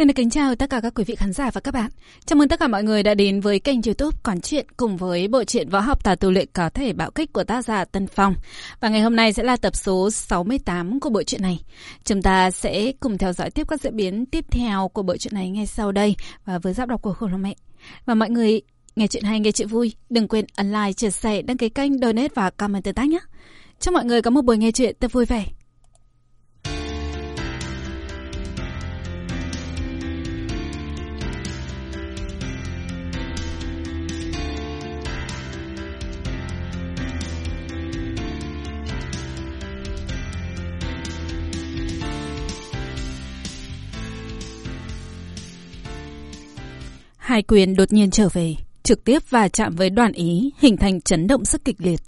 Xin được kính chào tất cả các quý vị khán giả và các bạn. Chào mừng tất cả mọi người đã đến với kênh youtube Còn Chuyện cùng với bộ truyện võ học tà tu luyện có thể bạo kích của tác giả Tân Phong. Và ngày hôm nay sẽ là tập số 68 của bộ truyện này. Chúng ta sẽ cùng theo dõi tiếp các diễn biến tiếp theo của bộ truyện này ngay sau đây và với giáp đọc của Khổ Long Mẹ. Và mọi người nghe chuyện hay, nghe chuyện vui, đừng quên ấn like, chia sẻ, đăng ký kênh, donate và comment tương tác nhé. Chúc mọi người có một buổi nghe chuyện thật vui vẻ. Hai quyền đột nhiên trở về, trực tiếp và chạm với đoàn ý, hình thành chấn động rất kịch liệt.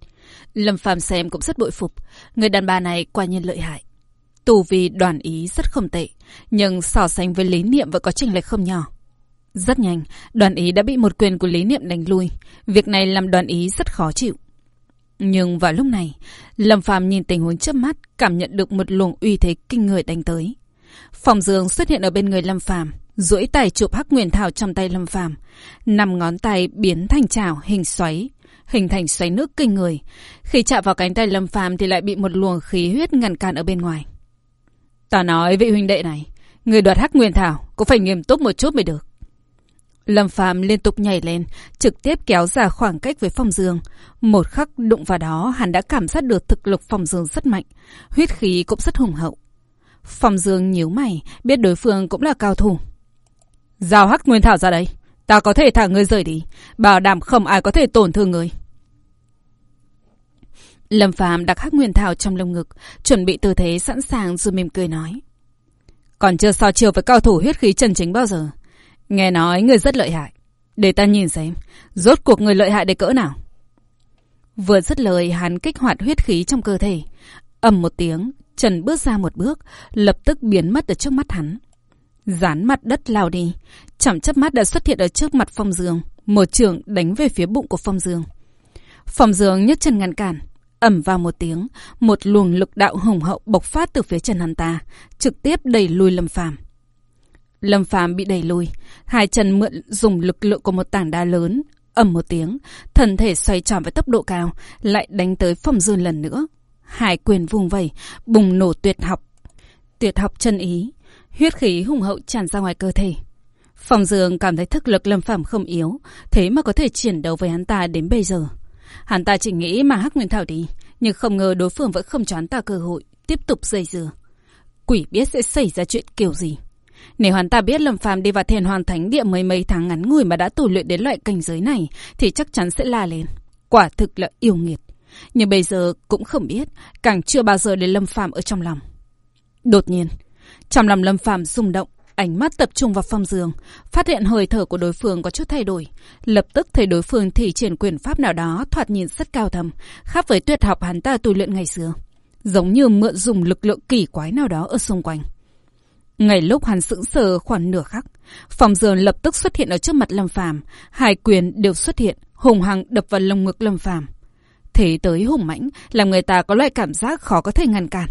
Lâm Phàm xem cũng rất bội phục, người đàn bà này quả nhiên lợi hại. Tù vì đoàn ý rất không tệ, nhưng so sánh với lý niệm vẫn có chênh lệch không nhỏ. Rất nhanh, đoàn ý đã bị một quyền của lý niệm đánh lui. Việc này làm đoàn ý rất khó chịu. Nhưng vào lúc này, Lâm Phàm nhìn tình huống trước mắt, cảm nhận được một luồng uy thế kinh người đánh tới. Phòng giường xuất hiện ở bên người Lâm Phàm, duỗi tay chụp hắc nguyên thảo trong tay Lâm Phàm, năm ngón tay biến thành chảo hình xoáy, hình thành xoáy nước kinh người. Khi chạm vào cánh tay Lâm Phàm thì lại bị một luồng khí huyết ngăn cản ở bên ngoài. Ta nói vị huynh đệ này, người đoạt hắc nguyên thảo cũng phải nghiêm túc một chút mới được. Lâm Phàm liên tục nhảy lên, trực tiếp kéo ra khoảng cách với Phong Dương. Một khắc đụng vào đó, hắn đã cảm giác được thực lực Phong Dương rất mạnh, huyết khí cũng rất hùng hậu. Phong Dương nhíu mày, biết đối phương cũng là cao thủ. Giao hắc nguyên thảo ra đây. Ta có thể thả ngươi rời đi. Bảo đảm không ai có thể tổn thương ngươi. Lâm Phàm đặt hắc nguyên thảo trong lồng ngực, chuẩn bị tư thế sẵn sàng rồi mỉm cười nói. Còn chưa so chiều với cao thủ huyết khí chân chính bao giờ. Nghe nói người rất lợi hại. Để ta nhìn xem, rốt cuộc người lợi hại để cỡ nào. Vừa dứt lời, hắn kích hoạt huyết khí trong cơ thể. ầm một tiếng, Trần bước ra một bước, lập tức biến mất ở trước mắt hắn. Dán mặt đất lao đi, chẳng chấp mắt đã xuất hiện ở trước mặt Phong Dương, một trường đánh về phía bụng của Phong Dương. Phong Dương nhấc chân ngăn cản, ẩm vào một tiếng, một luồng lực đạo hùng hậu bộc phát từ phía chân hắn ta, trực tiếp đẩy lùi Lâm Phàm. Lâm Phàm bị đẩy lùi, hai chân mượn dùng lực lượng của một tảng đá lớn, ầm một tiếng, thân thể xoay tròn với tốc độ cao, lại đánh tới Phong Dương lần nữa. Hải quyền vùng vẩy, bùng nổ tuyệt học. Tuyệt học chân ý, huyết khí hùng hậu tràn ra ngoài cơ thể. Phòng Dương cảm thấy thức lực lâm phẩm không yếu, thế mà có thể chiến đấu với hắn ta đến bây giờ. Hắn ta chỉ nghĩ mà hắc nguyên thảo đi, nhưng không ngờ đối phương vẫn không cho hắn ta cơ hội, tiếp tục dây dưa. Quỷ biết sẽ xảy ra chuyện kiểu gì. Nếu hắn ta biết Lâm Phàm đi vào thiền hoàn thánh địa mấy mấy tháng ngắn ngủi mà đã tù luyện đến loại cảnh giới này, thì chắc chắn sẽ la lên. Quả thực là yêu nghiệt. Nhưng bây giờ cũng không biết, càng chưa bao giờ đến Lâm Phàm ở trong lòng. Đột nhiên, trong lòng Lâm Phàm rung động, ánh mắt tập trung vào phong giường, phát hiện hơi thở của đối phương có chút thay đổi. Lập tức thấy đối phương thì triển quyền pháp nào đó thoạt nhìn rất cao thầm, khác với tuyệt học hắn ta tu luyện ngày xưa. Giống như mượn dùng lực lượng kỳ quái nào đó ở xung quanh. Ngày lúc hắn sững sờ khoảng nửa khắc, phòng giường lập tức xuất hiện ở trước mặt Lâm Phàm, hai quyền đều xuất hiện, hùng hăng đập vào lồng ngực Lâm Phàm. Thế tới hùng mãnh, làm người ta có loại cảm giác khó có thể ngăn cản.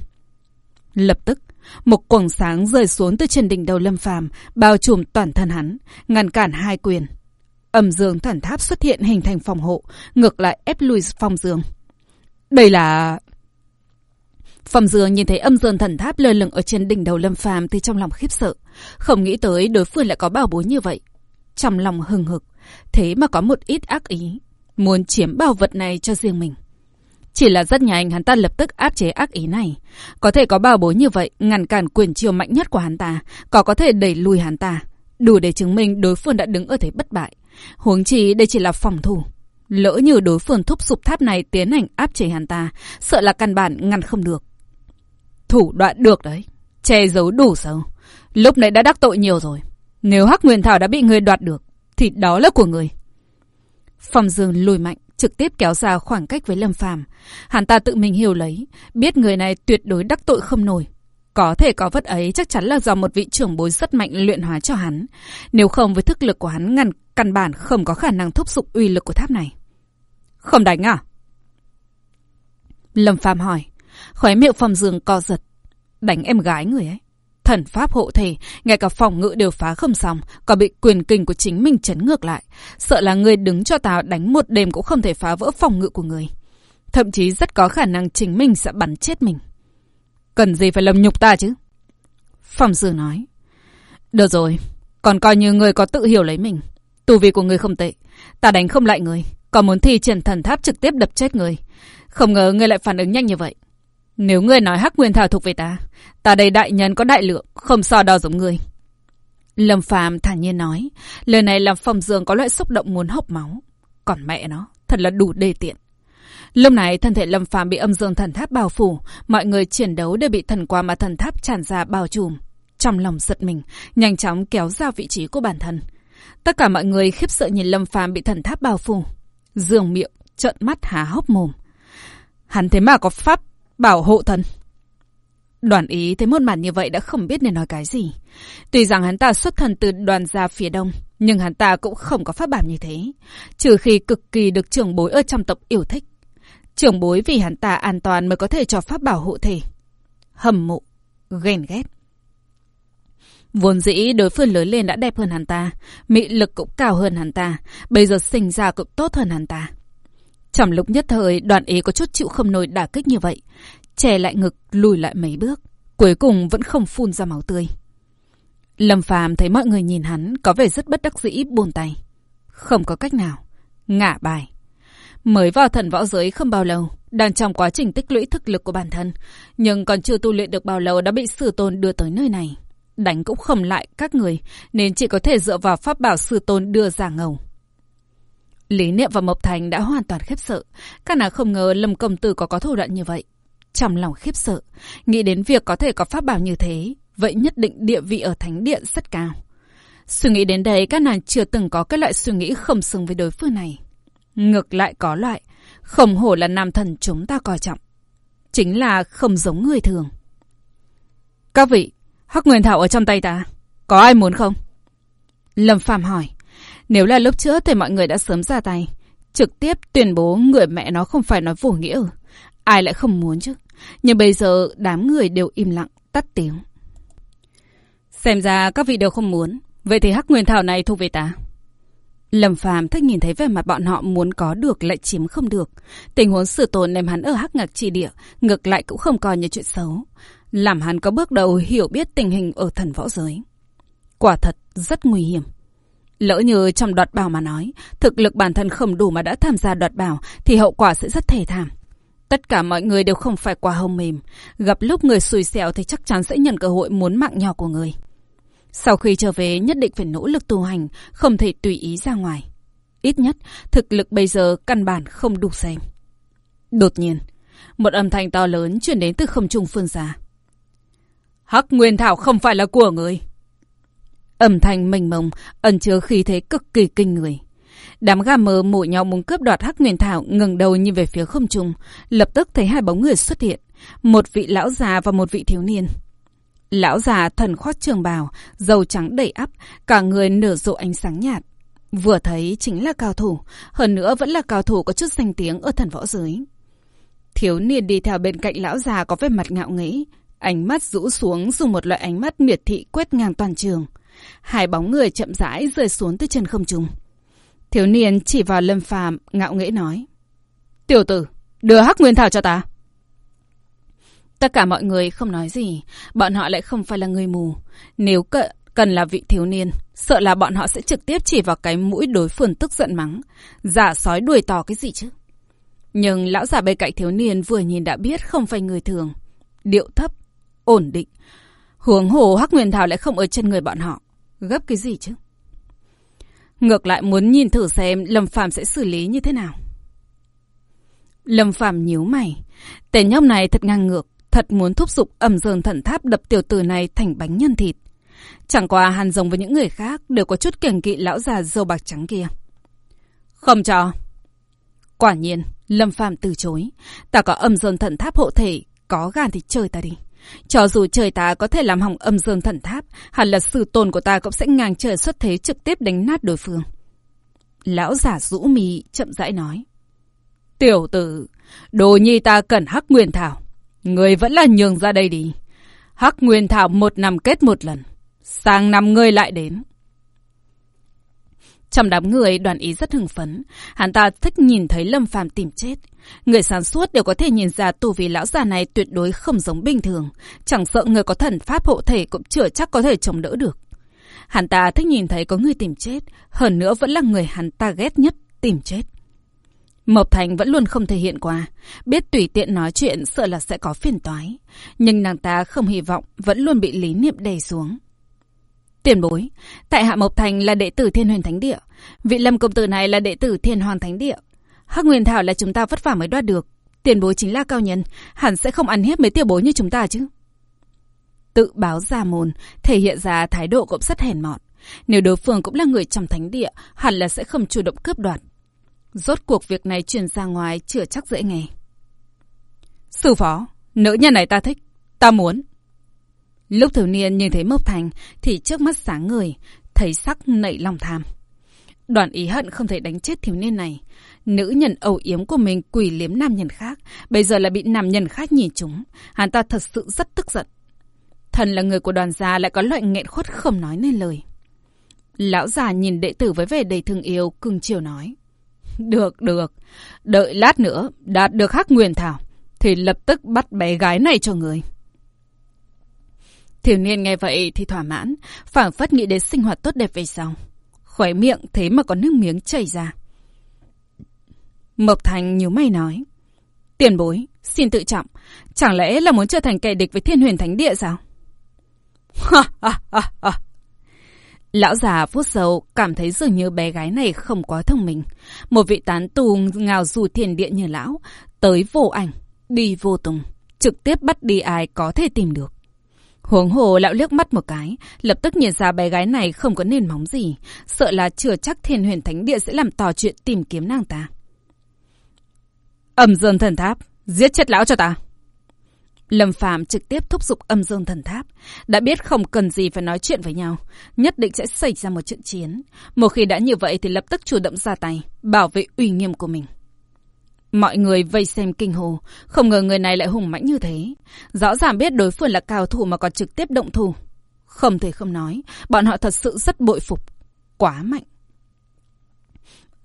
Lập tức, một quầng sáng rơi xuống từ trên đỉnh đầu Lâm Phàm, bao trùm toàn thân hắn, ngăn cản hai quyền. Âm dương thần tháp xuất hiện hình thành phòng hộ, ngược lại ép lùi phong dương. Đây là... Phòng dương nhìn thấy âm dương thần tháp lơ lửng ở trên đỉnh đầu Lâm Phàm thì trong lòng khiếp sợ, không nghĩ tới đối phương lại có bảo bối như vậy. Trong lòng hừng hực, thế mà có một ít ác ý, muốn chiếm bảo vật này cho riêng mình. Chỉ là rất nhanh hắn ta lập tức áp chế ác ý này. Có thể có bao bối như vậy, ngăn cản quyền chiều mạnh nhất của hắn ta, có có thể đẩy lùi hắn ta. Đủ để chứng minh đối phương đã đứng ở thế bất bại. Huống chi đây chỉ là phòng thủ. Lỡ như đối phương thúc sụp tháp này tiến hành áp chế hắn ta, sợ là căn bản ngăn không được. Thủ đoạn được đấy, che giấu đủ sâu. Lúc nãy đã đắc tội nhiều rồi. Nếu Hắc Nguyên Thảo đã bị người đoạt được, thì đó là của người. Phòng dương lùi mạnh, trực tiếp kéo ra khoảng cách với Lâm Phàm. Hắn ta tự mình hiểu lấy, biết người này tuyệt đối đắc tội không nổi. Có thể có vất ấy chắc chắn là do một vị trưởng bối rất mạnh luyện hóa cho hắn. Nếu không với thức lực của hắn ngăn căn bản không có khả năng thúc giục uy lực của tháp này. Không đánh à? Lâm Phàm hỏi. Khóe miệng phòng giường co giật. Đánh em gái người ấy. Thần pháp hộ thể, ngay cả phòng ngự đều phá không xong, còn bị quyền kinh của chính mình chấn ngược lại. Sợ là người đứng cho ta đánh một đêm cũng không thể phá vỡ phòng ngự của người. Thậm chí rất có khả năng chính mình sẽ bắn chết mình. Cần gì phải lầm nhục ta chứ? Phòng sư nói. Được rồi, còn coi như người có tự hiểu lấy mình. Tù vi của người không tệ. Ta đánh không lại người. Còn muốn thi triển thần tháp trực tiếp đập chết người. Không ngờ ngươi lại phản ứng nhanh như vậy. Nếu ngươi nói hắc nguyên thảo thuộc về ta, ta đây đại nhân có đại lượng, không so đo giống người. Lâm Phàm thản nhiên nói, lời này làm phòng giường có loại xúc động muốn hốc máu. Còn mẹ nó, thật là đủ đề tiện. Lúc này thân thể Lâm Phàm bị âm dương thần tháp bao phủ, mọi người chiến đấu đều bị thần qua mà thần tháp tràn ra bao trùm. Trong lòng giật mình, nhanh chóng kéo ra vị trí của bản thân. Tất cả mọi người khiếp sợ nhìn Lâm Phàm bị thần tháp bao phủ. Dương miệng, trợn mắt há hốc mồm. Hắn thế mà có pháp bảo hộ thần. Đoàn ý thấy một màn như vậy đã không biết nên nói cái gì. Tuy rằng hắn ta xuất thần từ đoàn gia phía đông, nhưng hắn ta cũng không có pháp bảo như thế. Trừ khi cực kỳ được trưởng bối ở trong tộc yêu thích. Trưởng bối vì hắn ta an toàn mới có thể cho pháp bảo hộ thể. Hầm mộ, ghen ghét. Vốn dĩ đối phương lớn lên đã đẹp hơn hắn ta, mị lực cũng cao hơn hắn ta, bây giờ sinh ra cũng tốt hơn hắn ta. Trong lúc nhất thời, đoàn ý có chút chịu không nổi đả kích như vậy chè lại ngực, lùi lại mấy bước. Cuối cùng vẫn không phun ra máu tươi. Lâm Phàm thấy mọi người nhìn hắn có vẻ rất bất đắc dĩ buồn tay. Không có cách nào. Ngả bài. Mới vào thần võ giới không bao lâu, đang trong quá trình tích lũy thực lực của bản thân, nhưng còn chưa tu luyện được bao lâu đã bị sư tôn đưa tới nơi này. Đánh cũng không lại các người, nên chỉ có thể dựa vào pháp bảo sư tôn đưa ra ngầu. Lý Niệm và Mộc Thành đã hoàn toàn khiếp sợ. Các nàng không ngờ Lâm Công Tử có có thủ đoạn như vậy. Trong lòng khiếp sợ, nghĩ đến việc có thể có pháp bảo như thế, vậy nhất định địa vị ở thánh điện rất cao. Suy nghĩ đến đây, các nàng chưa từng có cái loại suy nghĩ không xứng với đối phương này. Ngược lại có loại, khổng hổ là nam thần chúng ta coi trọng. Chính là không giống người thường. Các vị, Hắc Nguyên Thảo ở trong tay ta, có ai muốn không? Lâm Phàm hỏi. Nếu là lúc trước thì mọi người đã sớm ra tay. Trực tiếp tuyên bố người mẹ nó không phải nói vô nghĩa. Ai lại không muốn chứ. Nhưng bây giờ đám người đều im lặng, tắt tiếng. Xem ra các vị đều không muốn. Vậy thì hắc nguyên thảo này thu về ta. Lâm Phàm thích nhìn thấy vẻ mặt bọn họ muốn có được lại chiếm không được. Tình huống sự tồn đem hắn ở hắc ngạc chỉ địa, ngược lại cũng không coi như chuyện xấu. Làm hắn có bước đầu hiểu biết tình hình ở thần võ giới. Quả thật rất nguy hiểm. Lỡ như trong đoạt bảo mà nói, thực lực bản thân không đủ mà đã tham gia đoạt bảo thì hậu quả sẽ rất thê thảm. Tất cả mọi người đều không phải quá hông mềm. Gặp lúc người xui xẻo thì chắc chắn sẽ nhận cơ hội muốn mạng nhỏ của người. Sau khi trở về nhất định phải nỗ lực tu hành, không thể tùy ý ra ngoài. Ít nhất, thực lực bây giờ căn bản không đủ xem. Đột nhiên, một âm thanh to lớn chuyển đến từ không trung phương xa. Hắc Nguyên Thảo không phải là của người. Âm thanh mênh mông, ẩn chứa khí thế cực kỳ kinh người. Đám gà mờ mổ nhau muốn cướp đoạt hắc nguyên thảo ngừng đầu nhìn về phía không trung, lập tức thấy hai bóng người xuất hiện, một vị lão già và một vị thiếu niên. Lão già thần khoác trường bào, dầu trắng đầy ắp, cả người nở rộ ánh sáng nhạt. Vừa thấy chính là cao thủ, hơn nữa vẫn là cao thủ có chút danh tiếng ở thần võ giới. Thiếu niên đi theo bên cạnh lão già có vẻ mặt ngạo nghễ, ánh mắt rũ xuống dùng một loại ánh mắt miệt thị quét ngang toàn trường. Hai bóng người chậm rãi rơi xuống từ chân không trung. Thiếu niên chỉ vào Lâm Phàm ngạo nghễ nói. Tiểu tử, đưa hắc nguyên thảo cho ta. Tất cả mọi người không nói gì, bọn họ lại không phải là người mù. Nếu cận, cần là vị thiếu niên, sợ là bọn họ sẽ trực tiếp chỉ vào cái mũi đối phương tức giận mắng. Giả sói đuổi tò cái gì chứ? Nhưng lão già bên cạnh thiếu niên vừa nhìn đã biết không phải người thường. Điệu thấp, ổn định. Huống hồ hắc nguyên thảo lại không ở chân người bọn họ. Gấp cái gì chứ? Ngược lại muốn nhìn thử xem Lâm Phàm sẽ xử lý như thế nào. Lâm Phàm nhíu mày. Tên nhóc này thật ngang ngược. Thật muốn thúc giục ẩm dờn thần tháp đập tiểu tử này thành bánh nhân thịt. Chẳng qua hàn giống với những người khác đều có chút kiềng kỵ lão già dâu bạc trắng kia. Không cho. Quả nhiên, Lâm Phàm từ chối. Ta có ẩm dần thần tháp hộ thể, có gan thì chơi ta đi. Cho dù trời ta có thể làm hỏng âm dương thần tháp, hẳn là sự tồn của ta cũng sẽ ngang trời xuất thế trực tiếp đánh nát đối phương. Lão giả rũ mì chậm rãi nói. Tiểu tử, đồ nhi ta cần hắc nguyên thảo. Người vẫn là nhường ra đây đi. Hắc Nguyên Thảo một năm kết một lần. Sang năm ngươi lại đến. Trong đám người đoàn ý rất hưng phấn. Hắn ta thích nhìn thấy Lâm Phàm tìm chết. Người sáng suốt đều có thể nhìn ra tu vi lão già này tuyệt đối không giống bình thường. Chẳng sợ người có thần pháp hộ thể cũng chưa chắc có thể chống đỡ được. Hắn ta thích nhìn thấy có người tìm chết. Hơn nữa vẫn là người hắn ta ghét nhất tìm chết. Mộc Thành vẫn luôn không thể hiện qua. Biết tùy tiện nói chuyện sợ là sẽ có phiền toái. Nhưng nàng ta không hy vọng vẫn luôn bị lý niệm đè xuống. Tiền bối, tại Hạ Mộc Thành là đệ tử Thiên Huyền Thánh Địa. Vị Lâm công tử này là đệ tử Thiên Hoàng Thánh Địa. Hắc Nguyên Thảo là chúng ta vất vả mới đoạt được. Tiền bối chính là cao nhân, hẳn sẽ không ăn hiếp mấy tiểu bối như chúng ta chứ. Tự báo ra môn, thể hiện ra thái độ cũng rất hèn mọn. Nếu đối phương cũng là người trong thánh địa, hẳn là sẽ không chủ động cướp đoạt. Rốt cuộc việc này truyền ra ngoài chưa chắc dễ nghe. Sư phó, nữ nhân này ta thích, ta muốn. Lúc thiếu niên nhìn thấy Mộc Thành thì trước mắt sáng người, thấy sắc nảy lòng tham. Đoàn ý hận không thể đánh chết thiếu niên này. Nữ nhân âu yếm của mình quỷ liếm nam nhân khác, bây giờ là bị nam nhân khác nhìn chúng. Hắn ta thật sự rất tức giận. Thần là người của đoàn gia lại có loại nghẹn khuất không nói nên lời. Lão già nhìn đệ tử với vẻ đầy thương yêu, cưng chiều nói. Được, được. Đợi lát nữa, đạt được hắc nguyên thảo, thì lập tức bắt bé gái này cho người. Thiếu niên nghe vậy thì thỏa mãn, phảng phất nghĩ đến sinh hoạt tốt đẹp về sau. Khóe miệng thế mà có nước miếng chảy ra. Mộc Thành nhíu mày nói. Tiền bối, xin tự trọng. Chẳng lẽ là muốn trở thành kẻ địch với thiên huyền thánh địa sao? Ha ha ha ha. Lão già vuốt sầu, cảm thấy dường như bé gái này không quá thông minh. Một vị tán tù ngào dù thiền địa như lão, tới vô ảnh, đi vô tùng, trực tiếp bắt đi ai có thể tìm được. Huống hồ lão liếc mắt một cái, lập tức nhìn ra bé gái này không có nền móng gì, sợ là chưa chắc thiên huyền thánh địa sẽ làm tò chuyện tìm kiếm nàng ta. Âm dương thần tháp, giết chết lão cho ta. Lâm Phàm trực tiếp thúc giục âm dương thần tháp, đã biết không cần gì phải nói chuyện với nhau, nhất định sẽ xảy ra một trận chiến. Một khi đã như vậy thì lập tức chủ động ra tay, bảo vệ uy nghiêm của mình. Mọi người vây xem kinh hồ, không ngờ người này lại hùng mãnh như thế. Rõ ràng biết đối phương là cao thủ mà còn trực tiếp động thủ. Không thể không nói, bọn họ thật sự rất bội phục. Quá mạnh.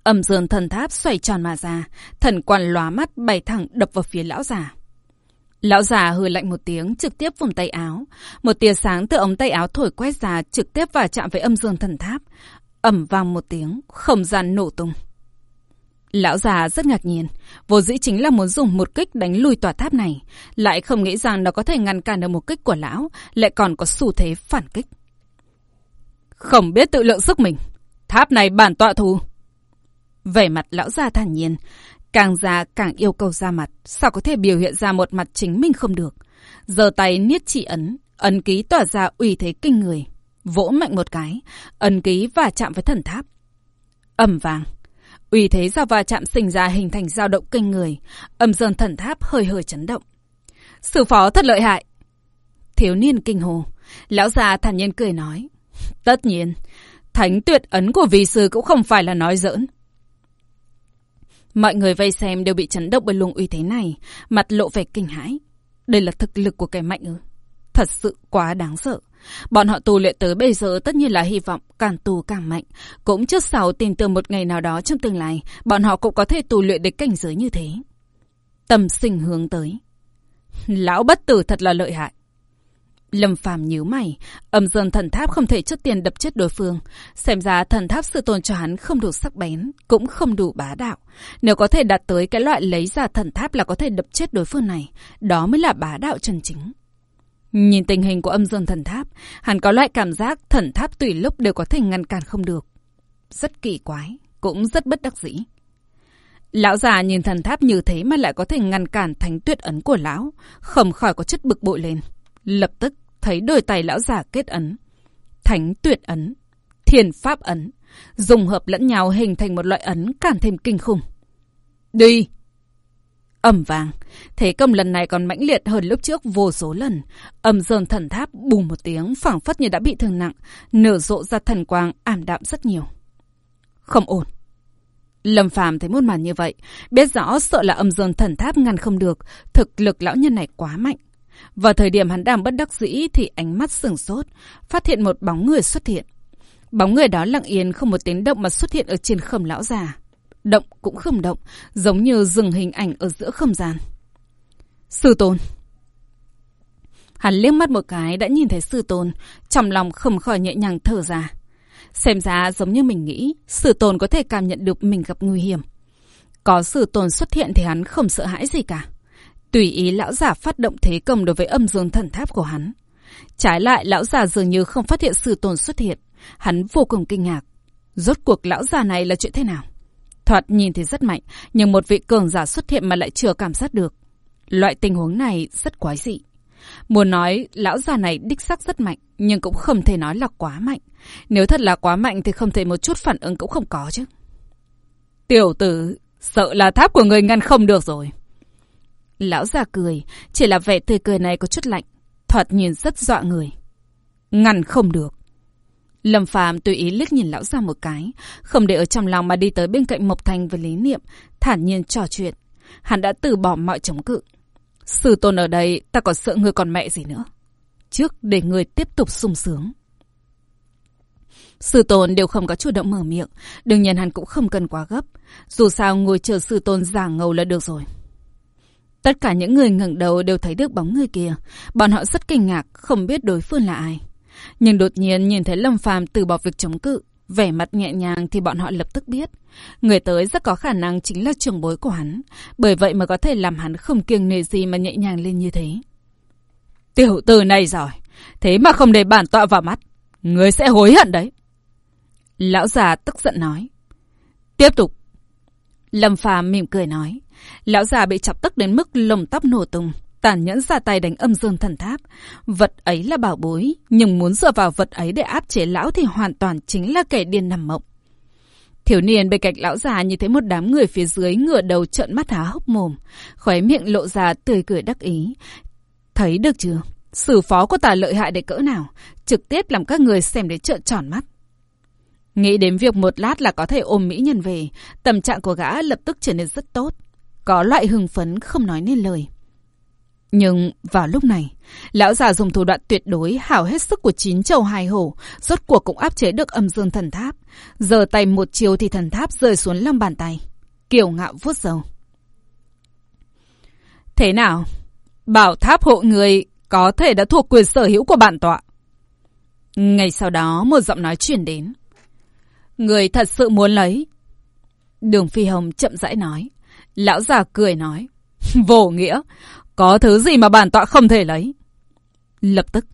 Âm dương thần tháp xoay tròn mà ra, thần quan lóa mắt bay thẳng đập vào phía lão già. Lão già hừ lạnh một tiếng, trực tiếp vùng tay áo. Một tia sáng từ ống tay áo thổi quét ra, trực tiếp vào chạm với âm dương thần tháp. ầm vang một tiếng, không gian nổ tung. Lão già rất ngạc nhiên, vô dĩ chính là muốn dùng một kích đánh lùi tòa tháp này, lại không nghĩ rằng nó có thể ngăn cản được một kích của lão, lại còn có xu thế phản kích. Không biết tự lượng sức mình, tháp này bản tọa thù. Vẻ mặt lão già thản nhiên, càng già càng yêu cầu ra mặt, sao có thể biểu hiện ra một mặt chính mình không được. Giờ tay niết chỉ ấn, ấn ký tỏa ra uy thế kinh người, vỗ mạnh một cái, ấn ký và chạm với thần tháp. ầm vàng. Uy thế do va chạm sinh ra hình thành dao động kinh người, âm dương thần tháp hơi hơi chấn động. Sư phó thật lợi hại. Thiếu niên kinh hồ, lão già thản nhiên cười nói. Tất nhiên, thánh tuyệt ấn của vị sư cũng không phải là nói giỡn. Mọi người vây xem đều bị chấn động bởi luồng uy thế này, mặt lộ vẻ kinh hãi. Đây là thực lực của kẻ mạnh ư? Thật sự quá đáng sợ. Bọn họ tu luyện tới bây giờ tất nhiên là hy vọng càng tu càng mạnh. Cũng trước sau tin tưởng một ngày nào đó trong tương lai, bọn họ cũng có thể tu luyện đến cảnh giới như thế. Tâm sinh hướng tới. Lão bất tử thật là lợi hại. Lâm phàm nhíu mày, âm dương thần tháp không thể chất tiền đập chết đối phương. Xem ra thần tháp sự tồn cho hắn không đủ sắc bén, cũng không đủ bá đạo. Nếu có thể đạt tới cái loại lấy ra thần tháp là có thể đập chết đối phương này, đó mới là bá đạo chân chính. Nhìn tình hình của âm dương thần tháp, hắn có loại cảm giác thần tháp tùy lúc đều có thể ngăn cản không được. Rất kỳ quái, cũng rất bất đắc dĩ. Lão già nhìn thần tháp như thế mà lại có thể ngăn cản thánh tuyệt ấn của lão, không khỏi có chất bực bội lên. Lập tức thấy đôi tay lão già kết ấn. Thánh tuyệt ấn, thiền pháp ấn, dùng hợp lẫn nhau hình thành một loại ấn càng thêm kinh khủng. Đi! ầm vàng. Thế công lần này còn mãnh liệt hơn lúc trước vô số lần. Âm dương thần tháp bùng một tiếng phảng phất như đã bị thương nặng, nở rộ ra thần quang ảm đạm rất nhiều. Không ổn. Lâm Phàm thấy một màn như vậy, biết rõ sợ là âm dương thần tháp ngăn không được, thực lực lão nhân này quá mạnh. Vào thời điểm hắn đang bất đắc dĩ thì ánh mắt sừng sốt, phát hiện một bóng người xuất hiện. Bóng người đó lặng yên không một tiếng động mà xuất hiện ở trên khẩm lão già. Động cũng không động, giống như dừng hình ảnh ở giữa không gian. Sư tôn. Hắn liếc mắt một cái đã nhìn thấy sư tôn, trong lòng không khỏi nhẹ nhàng thở ra. Xem ra giống như mình nghĩ, sư tôn có thể cảm nhận được mình gặp nguy hiểm. Có sư tôn xuất hiện thì hắn không sợ hãi gì cả. Tùy ý lão giả phát động thế công đối với âm dương thần tháp của hắn. Trái lại lão già dường như không phát hiện sự tồn xuất hiện. Hắn vô cùng kinh ngạc. Rốt cuộc lão già này là chuyện thế nào? Thoạt nhìn thì rất mạnh, nhưng một vị cường giả xuất hiện mà lại chưa cảm giác được. Loại tình huống này rất quái dị. Muốn nói lão già này đích sắc rất mạnh, nhưng cũng không thể nói là quá mạnh. Nếu thật là quá mạnh thì không thể một chút phản ứng cũng không có chứ. Tiểu tử, sợ là tháp của người ngăn không được rồi. Lão già cười, chỉ là vẻ tươi cười này có chút lạnh, thoạt nhìn rất dọa người. Ngăn không được. Lâm Phàm tùy ý liếc nhìn lão già một cái, không để ở trong lòng mà đi tới bên cạnh Mộc Thành và Lý Niệm, thản nhiên trò chuyện. Hắn đã từ bỏ mọi chống cự. Sư tôn ở đây, ta còn sợ người còn mẹ gì nữa. Trước để người tiếp tục sung sướng. Sư tôn đều không có chủ động mở miệng, đương nhiên hắn cũng không cần quá gấp. Dù sao ngồi chờ sư tôn giả ngầu là được rồi. Tất cả những người ngẩng đầu đều thấy được bóng người kia. Bọn họ rất kinh ngạc, không biết đối phương là ai. Nhưng đột nhiên nhìn thấy Lâm Phàm từ bỏ việc chống cự, vẻ mặt nhẹ nhàng thì bọn họ lập tức biết. Người tới rất có khả năng chính là trưởng bối của hắn. Bởi vậy mà có thể làm hắn không kiêng nề gì mà nhẹ nhàng lên như thế. Tiểu tử này giỏi. Thế mà không để bản tọa vào mắt. Người sẽ hối hận đấy. Lão già tức giận nói. Tiếp tục. Lâm Phàm mỉm cười nói. Lão già bị chọc tức đến mức lồng tóc nổ tung, tàn nhẫn ra tay đánh âm dương thần tháp. Vật ấy là bảo bối, nhưng muốn dựa vào vật ấy để áp chế lão thì hoàn toàn chính là kẻ điên nằm mộng. Thiếu niên bên cạnh lão già như thấy một đám người phía dưới ngửa đầu trợn mắt há hốc mồm, khóe miệng lộ ra tươi cười đắc ý. Thấy được chưa? Sử phó của ta lợi hại để cỡ nào, trực tiếp làm các người xem để trợn tròn mắt. Nghĩ đến việc một lát là có thể ôm mỹ nhân về, tâm trạng của gã lập tức trở nên rất tốt. Có loại hưng phấn không nói nên lời. Nhưng vào lúc này, lão già dùng thủ đoạn tuyệt đối hảo hết sức của chín châu hai hổ, rốt cuộc cũng áp chế được âm dương thần tháp. Giờ tay một chiều thì thần tháp rơi xuống lòng bàn tay. Kiều ngạo vuốt dầu. Thế nào? Bảo tháp hộ người có thể đã thuộc quyền sở hữu của bạn tọa. Ngày sau đó một giọng nói truyền đến. Người thật sự muốn lấy. Đường Phi Hồng chậm rãi nói. Lão già cười nói. Vô nghĩa. Có thứ gì mà bản tọa không thể lấy. Lập tức,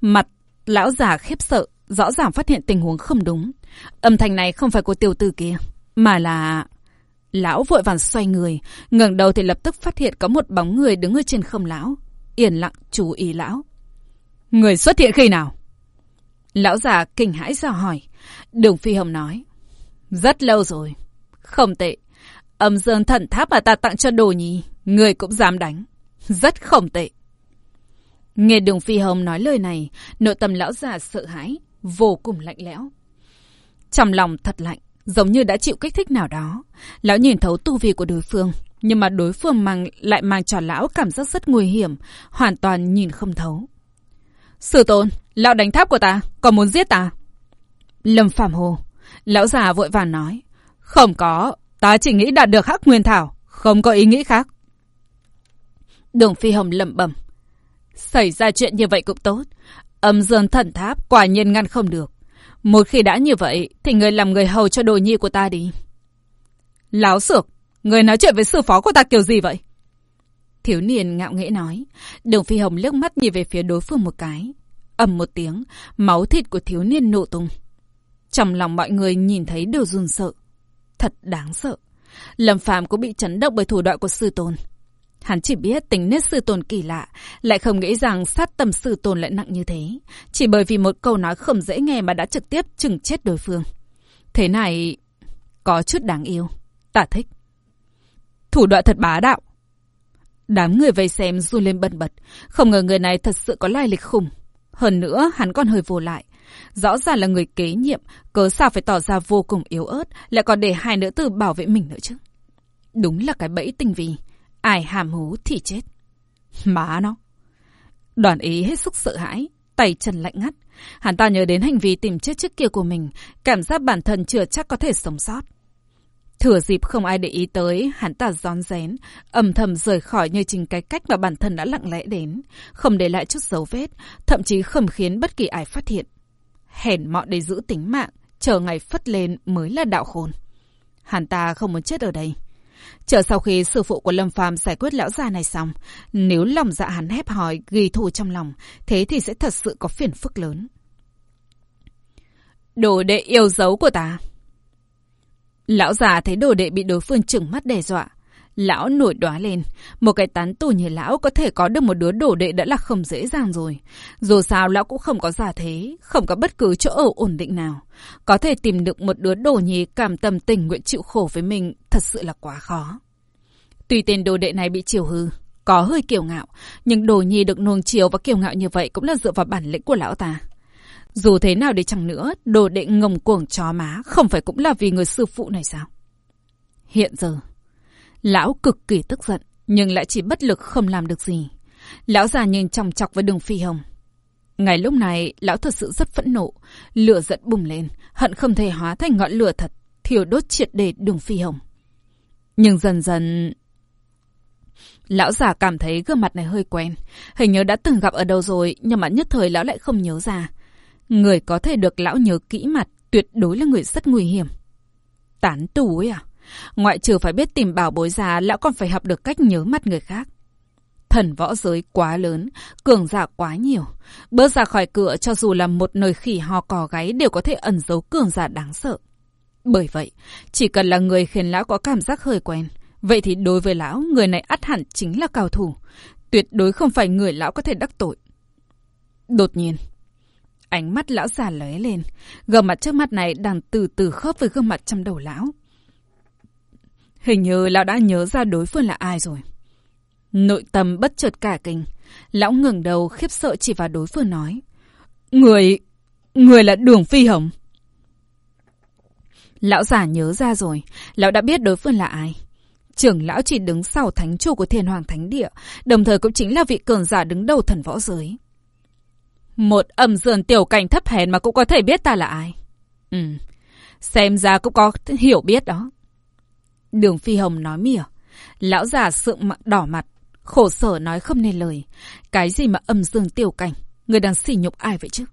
mặt lão già khiếp sợ, rõ ràng phát hiện tình huống không đúng. Âm thanh này không phải của tiểu tử kia, mà là... Lão vội vàng xoay người, ngẩng đầu thì lập tức phát hiện có một bóng người đứng ở trên không lão. Yên lặng chú ý lão. Người xuất hiện khi nào? Lão già kinh hãi ra hỏi. Đường Phi Hồng nói. Rất lâu rồi. Không tệ. Âm dương thần tháp mà ta tặng cho đồ nhì, người cũng dám đánh. Rất không tệ. Nghe đường Phi Hồng nói lời này, nội tâm lão già sợ hãi, vô cùng lạnh lẽo. Trong lòng thật lạnh, giống như đã chịu kích thích nào đó. Lão nhìn thấu tu vi của đối phương, nhưng mà đối phương mang lại mang cho lão cảm giác rất nguy hiểm, hoàn toàn nhìn không thấu. Sư tôn, lão đánh tháp của ta, còn muốn giết ta? Lâm Phạm Hồ, lão già vội vàng nói. Không có, ta chỉ nghĩ đạt được hắc nguyên thảo, không có ý nghĩ khác. Đường Phi Hồng lẩm bẩm. Xảy ra chuyện như vậy cũng tốt. Âm dương thần tháp quả nhiên ngăn không được. Một khi đã như vậy, thì người làm người hầu cho đồ nhi của ta đi. Láo xược, người nói chuyện với sư phó của ta kiểu gì vậy? Thiếu niên ngạo nghễ nói. Đường Phi Hồng liếc mắt nhìn về phía đối phương một cái. ầm một tiếng, máu thịt của thiếu niên nổ tung. Trong lòng mọi người nhìn thấy đều run sợ. Thật đáng sợ. Lâm Phạm cũng bị chấn động bởi thủ đoạn của sư tôn. Hắn chỉ biết tính nết sư tôn kỳ lạ, lại không nghĩ rằng sát tâm sư tôn lại nặng như thế. Chỉ bởi vì một câu nói không dễ nghe mà đã trực tiếp chừng chết đối phương. Thế này có chút đáng yêu. Ta thích. Thủ đoạn thật bá đạo. Đám người vây xem run lên bần bật. Không ngờ người này thật sự có lai lịch khủng. Hơn nữa, hắn còn hơi vô lại. Rõ ràng là người kế nhiệm, cớ sao phải tỏ ra vô cùng yếu ớt, lại còn để hai nữ tử bảo vệ mình nữa chứ. Đúng là cái bẫy tinh vi. Ai hàm hú thì chết. Má nó. Đoàn ý hết sức sợ hãi, tay chân lạnh ngắt. Hắn ta nhớ đến hành vi tìm chết trước kia của mình, cảm giác bản thân chưa chắc có thể sống sót. Thừa dịp không ai để ý tới, hắn ta gión rén, âm thầm rời khỏi như trình cái cách mà bản thân đã lặng lẽ đến, không để lại chút dấu vết, thậm chí không khiến bất kỳ ai phát hiện. Hèn mọn để giữ tính mạng, chờ ngày phất lên mới là đạo khôn. Hắn ta không muốn chết ở đây. Chờ sau khi sư phụ của Lâm Phàm giải quyết lão già này xong, nếu lòng dạ hắn hép hòi, ghi thù trong lòng, thế thì sẽ thật sự có phiền phức lớn. Đồ đệ yêu dấu của ta. Lão già thấy đồ đệ bị đối phương chừng mắt đe dọa. Lão nổi đoá lên. Một cái tán tù như lão có thể có được một đứa đồ đệ đã là không dễ dàng rồi. Dù sao lão cũng không có giả thế, không có bất cứ chỗ ở ổn định nào. Có thể tìm được một đứa đồ nhì cảm tâm tình nguyện chịu khổ với mình thật sự là quá khó. Tuy tên đồ đệ này bị chiều hư, có hơi kiêu ngạo, nhưng đồ nhi được nuông chiều và kiêu ngạo như vậy cũng là dựa vào bản lĩnh của lão ta. Dù thế nào đi chăng nữa, đồ đệ ngồng cuồng chó má không phải cũng là vì người sư phụ này sao? Hiện giờ, lão cực kỳ tức giận, nhưng lại chỉ bất lực không làm được gì. Lão già nhìn chòng chọc với đường phi hồng. Ngày lúc này, lão thật sự rất phẫn nộ, lửa giận bùng lên, hận không thể hóa thành ngọn lửa thật, thiêu đốt triệt để đường phi hồng. Nhưng dần dần... Lão già cảm thấy gương mặt này hơi quen, hình như đã từng gặp ở đâu rồi, nhưng mà nhất thời lão lại không nhớ ra. Người có thể được lão nhớ kỹ mặt tuyệt đối là người rất nguy hiểm. Tán tù ấy à? Ngoại trừ phải biết tìm bảo bối già, lão còn phải học được cách nhớ mặt người khác. Thần võ giới quá lớn, cường giả quá nhiều. Bước ra khỏi cửa cho dù là một nơi khỉ ho cò gáy đều có thể ẩn giấu cường giả đáng sợ. Bởi vậy, chỉ cần là người khiến lão có cảm giác hơi quen, vậy thì đối với lão, người này ắt hẳn chính là cao thủ. Tuyệt đối không phải người lão có thể đắc tội. Đột nhiên, Ánh mắt lão già lóe lên. Gương mặt trước mắt này đang từ từ khớp với gương mặt trong đầu lão. Hình như lão đã nhớ ra đối phương là ai rồi. Nội tâm bất chợt cả kinh. Lão ngừng đầu khiếp sợ chỉ vào đối phương nói. Người... Người là Đường Phi Hồng. Lão già nhớ ra rồi. Lão đã biết đối phương là ai. Trưởng lão chỉ đứng sau thánh chủ của thiên hoàng thánh địa. Đồng thời cũng chính là vị cường giả đứng đầu thần võ giới. Một âm dường tiểu cảnh thấp hèn mà cũng có thể biết ta là ai. Ừ, xem ra cũng có hiểu biết đó. Đường Phi Hồng nói mỉa. Lão già sượng mặt đỏ mặt, khổ sở nói không nên lời. Cái gì mà âm dương tiểu cảnh, người đang sỉ nhục ai vậy chứ?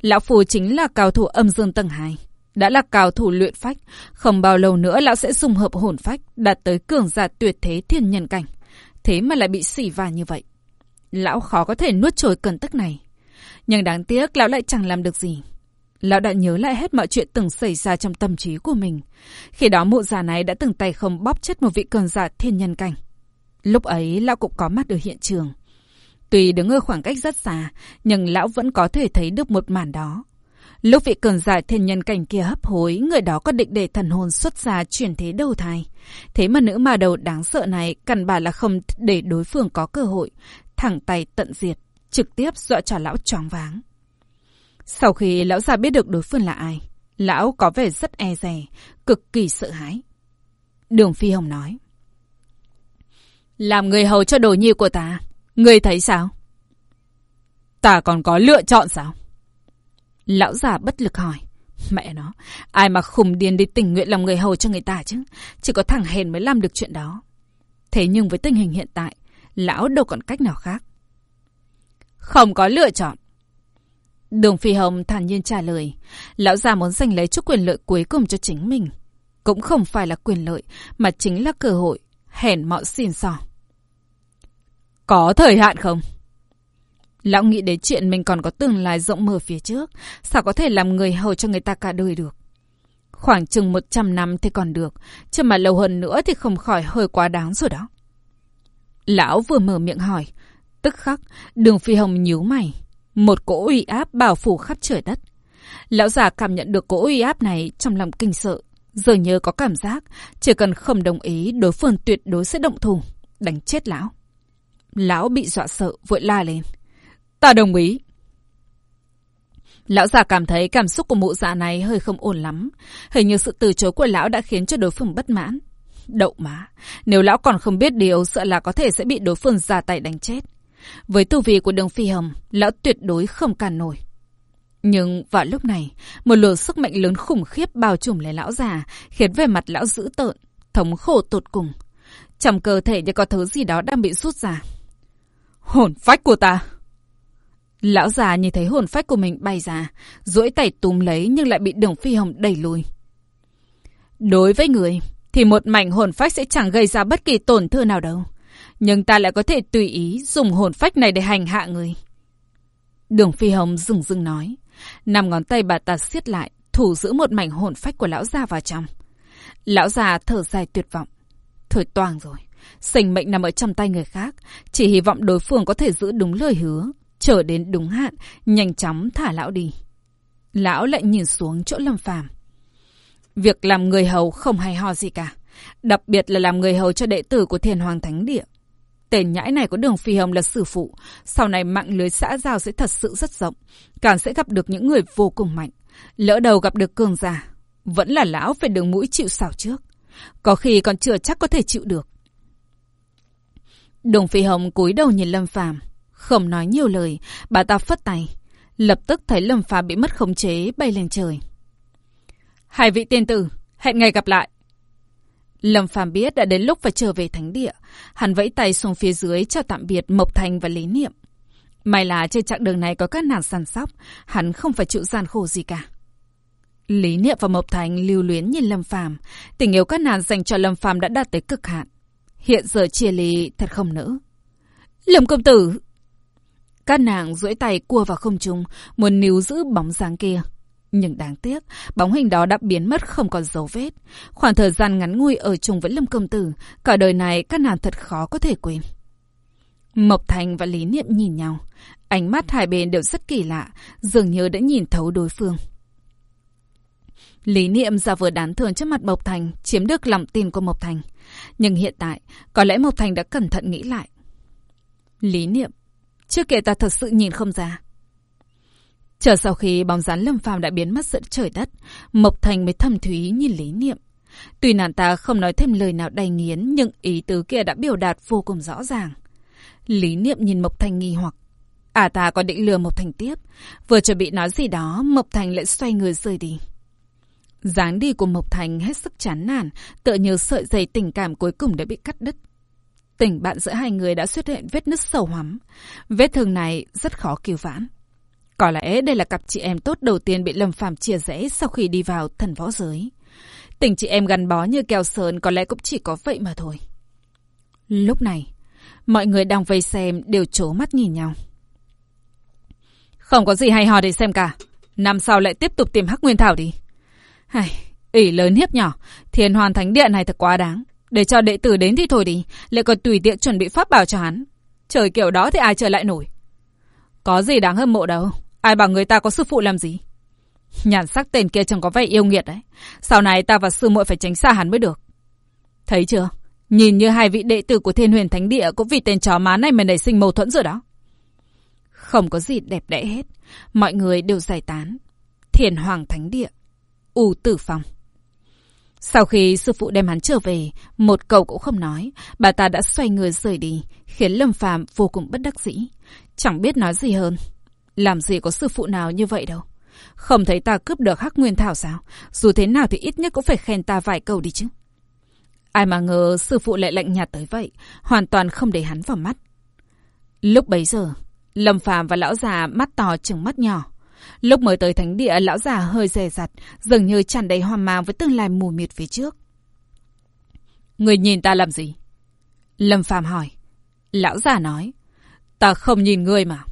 Lão Phù chính là cao thủ âm dương tầng 2. Đã là cao thủ luyện phách, không bao lâu nữa lão sẽ dùng hợp hồn phách, đạt tới cường giả tuyệt thế thiên nhân cảnh. Thế mà lại bị sỉ vả như vậy. Lão khó có thể nuốt trôi cơn tức này. Nhưng đáng tiếc lão lại chẳng làm được gì. Lão đã nhớ lại hết mọi chuyện từng xảy ra trong tâm trí của mình. Khi đó mụ già này đã từng tay không bóp chết một vị cường giả thiên nhân cảnh. Lúc ấy lão cũng có mặt ở hiện trường. Tuy đứng ở khoảng cách rất xa, nhưng lão vẫn có thể thấy được một màn đó. Lúc vị cường giả thiên nhân cảnh kia hấp hối, người đó có định để thần hồn xuất ra chuyển thế đầu thai. Thế mà nữ ma đầu đáng sợ này căn bản là không để đối phương có cơ hội, thẳng tay tận diệt trực tiếp dọa cho lão choáng váng. Sau khi lão già biết được đối phương là ai, lão có vẻ rất e dè, cực kỳ sợ hãi. Đường Phi Hồng nói. Làm người hầu cho đồ nhi của ta, người thấy sao? Ta còn có lựa chọn sao? Lão già bất lực hỏi. Mẹ nó, ai mà khùng điên đi tình nguyện làm người hầu cho người ta chứ? Chỉ có thằng hèn mới làm được chuyện đó. Thế nhưng với tình hình hiện tại, lão đâu còn cách nào khác. Không có lựa chọn. Đường Phi Hồng thản nhiên trả lời. Lão già muốn giành lấy chút quyền lợi cuối cùng cho chính mình. Cũng không phải là quyền lợi, mà chính là cơ hội. Hèn mọn xin xỏ Có thời hạn không? Lão nghĩ đến chuyện mình còn có tương lai rộng mở phía trước. Sao có thể làm người hầu cho người ta cả đời được? Khoảng chừng 100 năm thì còn được. Chứ mà lâu hơn nữa thì không khỏi hơi quá đáng rồi đó. Lão vừa mở miệng hỏi. Tức khắc, đường phi hồng nhíu mày. Một cỗ uy áp bảo phủ khắp trời đất. Lão già cảm nhận được cỗ uy áp này trong lòng kinh sợ. Giờ nhớ có cảm giác, chỉ cần không đồng ý, đối phương tuyệt đối sẽ động thủ, đánh chết lão. Lão bị dọa sợ, vội la lên. Ta đồng ý. Lão già cảm thấy cảm xúc của mụ già này hơi không ổn lắm. Hình như sự từ chối của lão đã khiến cho đối phương bất mãn. Đậu má, nếu lão còn không biết điều, sợ là có thể sẽ bị đối phương ra tay đánh chết. Với tu vi của đường phi hồng, lão tuyệt đối không cản nổi. Nhưng vào lúc này, một luồng sức mạnh lớn khủng khiếp bao trùm lấy lão già, khiến về mặt lão dữ tợn, thống khổ tột cùng. Trong cơ thể như có thứ gì đó đang bị rút ra. Hồn phách của ta! Lão già nhìn thấy hồn phách của mình bay ra, duỗi tay túm lấy nhưng lại bị đường phi hồng đẩy lùi. Đối với người, thì một mảnh hồn phách sẽ chẳng gây ra bất kỳ tổn thương nào đâu. Nhưng ta lại có thể tùy ý dùng hồn phách này để hành hạ người. Đường phi hồng dừng dừng nói. Năm ngón tay bà ta siết lại, thủ giữ một mảnh hồn phách của lão già vào trong. Lão già thở dài tuyệt vọng. Thôi toang rồi. Sinh mệnh nằm ở trong tay người khác. Chỉ hy vọng đối phương có thể giữ đúng lời hứa. Trở đến đúng hạn, nhanh chóng thả lão đi. Lão lại nhìn xuống chỗ lâm phàm. Việc làm người hầu không hay ho gì cả. Đặc biệt là làm người hầu cho đệ tử của thiền hoàng thánh địa. Tên nhãi này có đường phi hồng là sư phụ. Sau này mạng lưới xã giao sẽ thật sự rất rộng. Càng sẽ gặp được những người vô cùng mạnh. Lỡ đầu gặp được cường giả. Vẫn là lão phải đường mũi chịu xào trước. Có khi còn chưa chắc có thể chịu được. Đường phi hồng cúi đầu nhìn lâm phàm. Không nói nhiều lời. Bà ta phất tay. Lập tức thấy lâm phàm bị mất khống chế bay lên trời. Hai vị tiên tử, hẹn ngày gặp lại. Lâm Phàm biết đã đến lúc phải trở về thánh địa. Hắn vẫy tay xuống phía dưới cho tạm biệt Mộc Thành và Lý Niệm. May là trên chặng đường này có các nàng săn sóc, hắn không phải chịu gian khổ gì cả. Lý Niệm và Mộc Thành lưu luyến nhìn Lâm Phàm, tình yêu các nàng dành cho Lâm Phàm đã đạt tới cực hạn. Hiện giờ chia ly thật không nỡ. Lâm công tử! Các nàng duỗi tay cua vào không trung, muốn níu giữ bóng dáng kia. Nhưng đáng tiếc, bóng hình đó đã biến mất không còn dấu vết. Khoảng thời gian ngắn ngủi ở chung với Lâm Công Tử, cả đời này các nàng thật khó có thể quên. Mộc Thành và Lý Niệm nhìn nhau. Ánh mắt hai bên đều rất kỳ lạ, dường như đã nhìn thấu đối phương. Lý Niệm giả vừa đáng thương trước mặt Mộc Thành, chiếm được lòng tin của Mộc Thành. Nhưng hiện tại, có lẽ Mộc Thành đã cẩn thận nghĩ lại. Lý Niệm, chưa kể ta thật sự nhìn không ra. Chờ sau khi bóng dáng Lâm Phàm đã biến mất giữa trời đất, Mộc Thành mới thầm thúy nhìn lý niệm. Tuy nàng ta không nói thêm lời nào đầy nghiến, nhưng ý tứ kia đã biểu đạt vô cùng rõ ràng. Lý niệm nhìn Mộc Thành nghi hoặc. À ta có định lừa Mộc Thành tiếp. Vừa chuẩn bị nói gì đó, Mộc Thành lại xoay người rời đi. dáng đi của Mộc Thành hết sức chán nản, tựa như sợi dây tình cảm cuối cùng đã bị cắt đứt. Tình bạn giữa hai người đã xuất hiện vết nứt sâu hoắm. Vết thương này rất khó cứu vãn. Có lẽ đây là cặp chị em tốt đầu tiên bị Lâm Phàm chia rẽ sau khi đi vào thần võ giới. Tình chị em gắn bó như keo sơn có lẽ cũng chỉ có vậy mà thôi. Lúc này, mọi người đang vây xem đều trố mắt nhìn nhau. Không có gì hay ho để xem cả. Năm sau lại tiếp tục tìm Hắc Nguyên Thảo đi. Hài, ỷ lớn hiếp nhỏ, thiên hoàn thánh điện này thật quá đáng. Để cho đệ tử đến thì thôi đi, lại còn tùy tiện chuẩn bị pháp bảo cho hắn. Trời kiểu đó thì ai trở lại nổi. Có gì đáng hâm mộ đâu. Ai bảo người ta có sư phụ làm gì? Nhàn sắc tên kia chẳng có vẻ yêu nghiệt đấy. Sau này ta và sư muội phải tránh xa hắn mới được. Thấy chưa? Nhìn như hai vị đệ tử của thiên huyền thánh địa cũng vì tên chó má này mà nảy sinh mâu thuẫn rồi đó. Không có gì đẹp đẽ hết. Mọi người đều giải tán. Thiền hoàng thánh địa. U tử phòng. Sau khi sư phụ đem hắn trở về, một câu cũng không nói, bà ta đã xoay người rời đi, khiến Lâm Phàm vô cùng bất đắc dĩ. Chẳng biết nói gì hơn. Làm gì có sư phụ nào như vậy đâu. Không thấy ta cướp được hắc nguyên thảo sao? Dù thế nào thì ít nhất cũng phải khen ta vài câu đi chứ. Ai mà ngờ sư phụ lại lạnh nhạt tới vậy, hoàn toàn không để hắn vào mắt. Lúc bấy giờ, Lâm Phàm và lão già mắt to chừng mắt nhỏ. Lúc mới tới thánh địa, lão già hơi dè dặt, dường như tràn đầy hoang mang với tương lai mù mịt phía trước. Người nhìn ta làm gì? Lâm Phàm hỏi. Lão già nói. Ta không nhìn ngươi mà.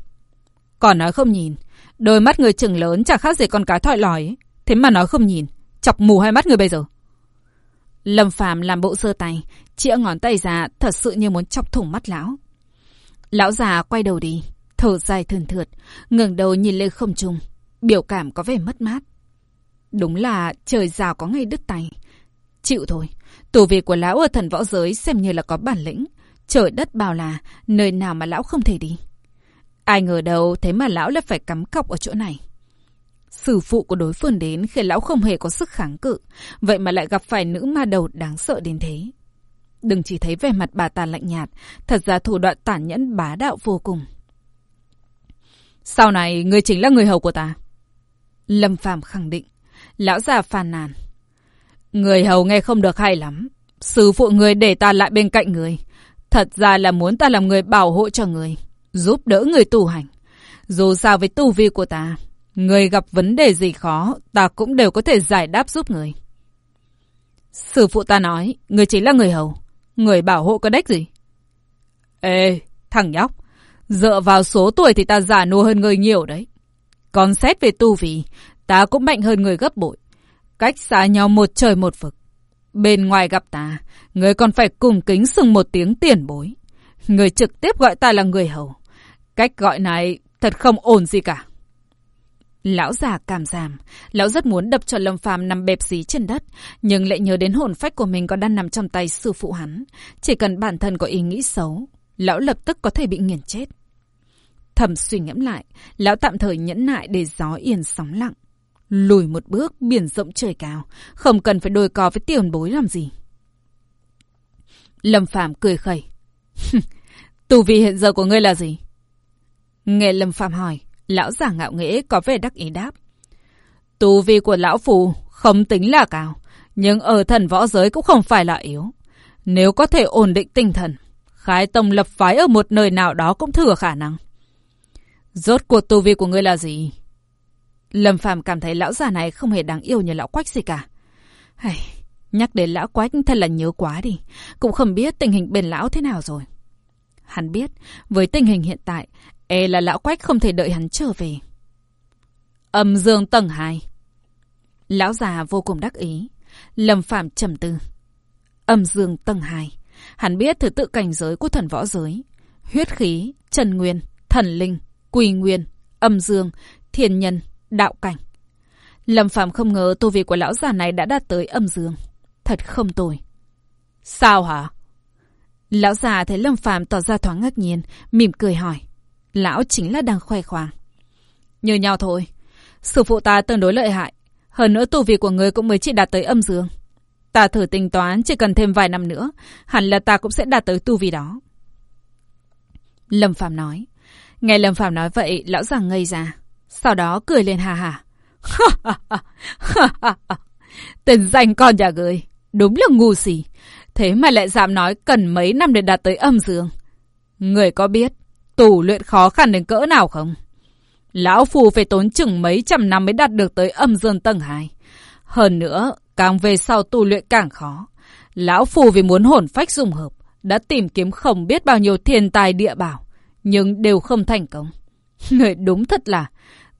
Còn nói không nhìn. Đôi mắt người chừng lớn chẳng khác gì con cá thỏi lòi. Thế mà nói không nhìn. Chọc mù hai mắt người bây giờ. Lâm Phàm làm bộ sơ tay. Chĩa ngón tay ra thật sự như muốn chọc thủng mắt lão. Lão già quay đầu đi. Thở dài thườn thượt. ngẩng đầu nhìn lên không trung. Biểu cảm có vẻ mất mát. Đúng là trời già có ngày đứt tay. Chịu thôi. Tù vị của lão ở thần võ giới xem như là có bản lĩnh. Trời đất bao là, nơi nào mà lão không thể đi. Ai ngờ đâu thế mà lão lại phải cắm cọc ở chỗ này. Sư phụ của đối phương đến khi lão không hề có sức kháng cự, vậy mà lại gặp phải nữ ma đầu đáng sợ đến thế. Đừng chỉ thấy vẻ mặt bà ta lạnh nhạt, thật ra thủ đoạn tàn nhẫn bá đạo vô cùng. Sau này, người chính là người hầu của ta. Lâm Phàm khẳng định. Lão già phàn nàn. Người hầu nghe không được hay lắm. Sư phụ người để ta lại bên cạnh người. Thật ra là muốn ta làm người bảo hộ cho người. Giúp đỡ người tu hành. Dù sao với tu vi của ta, người gặp vấn đề gì khó, ta cũng đều có thể giải đáp giúp người. Sư phụ ta nói, người chỉ là người hầu. Người bảo hộ có đếch gì? Ê, thằng nhóc. Dựa vào số tuổi thì ta già nua hơn người nhiều đấy. Còn xét về tu vi, ta cũng mạnh hơn người gấp bội. Cách xa nhau một trời một vực. Bên ngoài gặp ta, người còn phải cùng kính sừng một tiếng tiền bối. Người trực tiếp gọi ta là người hầu. Cách gọi này thật không ổn gì cả. Lão già cảm giảm, lão rất muốn đập cho Lâm Phàm nằm bẹp dí trên đất, nhưng lại nhớ đến hồn phách của mình còn đang nằm trong tay sư phụ hắn. Chỉ cần bản thân có ý nghĩ xấu, lão lập tức có thể bị nghiền chết. Thầm suy ngẫm lại, lão tạm thời nhẫn nại để gió yên sóng lặng. Lùi một bước, biển rộng trời cao, không cần phải đôi cò với tiền bối làm gì. Lâm Phàm cười khẩy. Tù vị hiện giờ của ngươi là gì? Nghe Lâm phạm hỏi, lão giả ngạo nghễ có vẻ đắc ý đáp. Tu vi của lão phù không tính là cao, nhưng ở thần võ giới cũng không phải là yếu. Nếu có thể ổn định tinh thần, khái tông lập phái ở một nơi nào đó cũng thừa khả năng. Rốt cuộc tu vi của ngươi là gì? Lâm phạm cảm thấy lão già này không hề đáng yêu như lão quách gì cả. Hay, nhắc đến lão quách thật là nhớ quá đi. Cũng không biết tình hình bên lão thế nào rồi. Hắn biết, với tình hình hiện tại, e là lão quách không thể đợi hắn trở về. Âm dương tầng 2 Lão già vô cùng đắc ý. Lâm Phạm trầm tư. Âm dương tầng 2 Hắn biết thứ tự cảnh giới của thần võ giới. Huyết khí, trần nguyên, thần linh, quỳ nguyên, âm dương, thiên nhân, đạo cảnh. Lâm Phạm không ngờ tu vi của lão già này đã đạt tới âm dương. Thật không tồi. Sao hả? Lão già thấy Lâm Phạm tỏ ra thoáng ngạc nhiên, mỉm cười hỏi. Lão chính là đang khoe khoang. Như nhau thôi. Sư phụ ta tương đối lợi hại. Hơn nữa tu vi của người cũng mới chỉ đạt tới âm dương. Ta thử tính toán chỉ cần thêm vài năm nữa, hẳn là ta cũng sẽ đạt tới tu vi đó. Lâm Phạm nói. Nghe Lâm Phạm nói vậy, lão già ngây ra. Sau đó cười lên hà hà. Tên danh con nhà người, đúng là ngu xỉ. Thế mà lại dám nói cần mấy năm để đạt tới âm dương. Người có biết tù luyện khó khăn đến cỡ nào không? Lão Phù phải tốn chừng mấy trăm năm mới đạt được tới âm dương tầng 2. Hơn nữa, càng về sau tu luyện càng khó. Lão Phù vì muốn hồn phách dùng hợp, đã tìm kiếm không biết bao nhiêu thiên tài địa bảo, nhưng đều không thành công. Người đúng thật là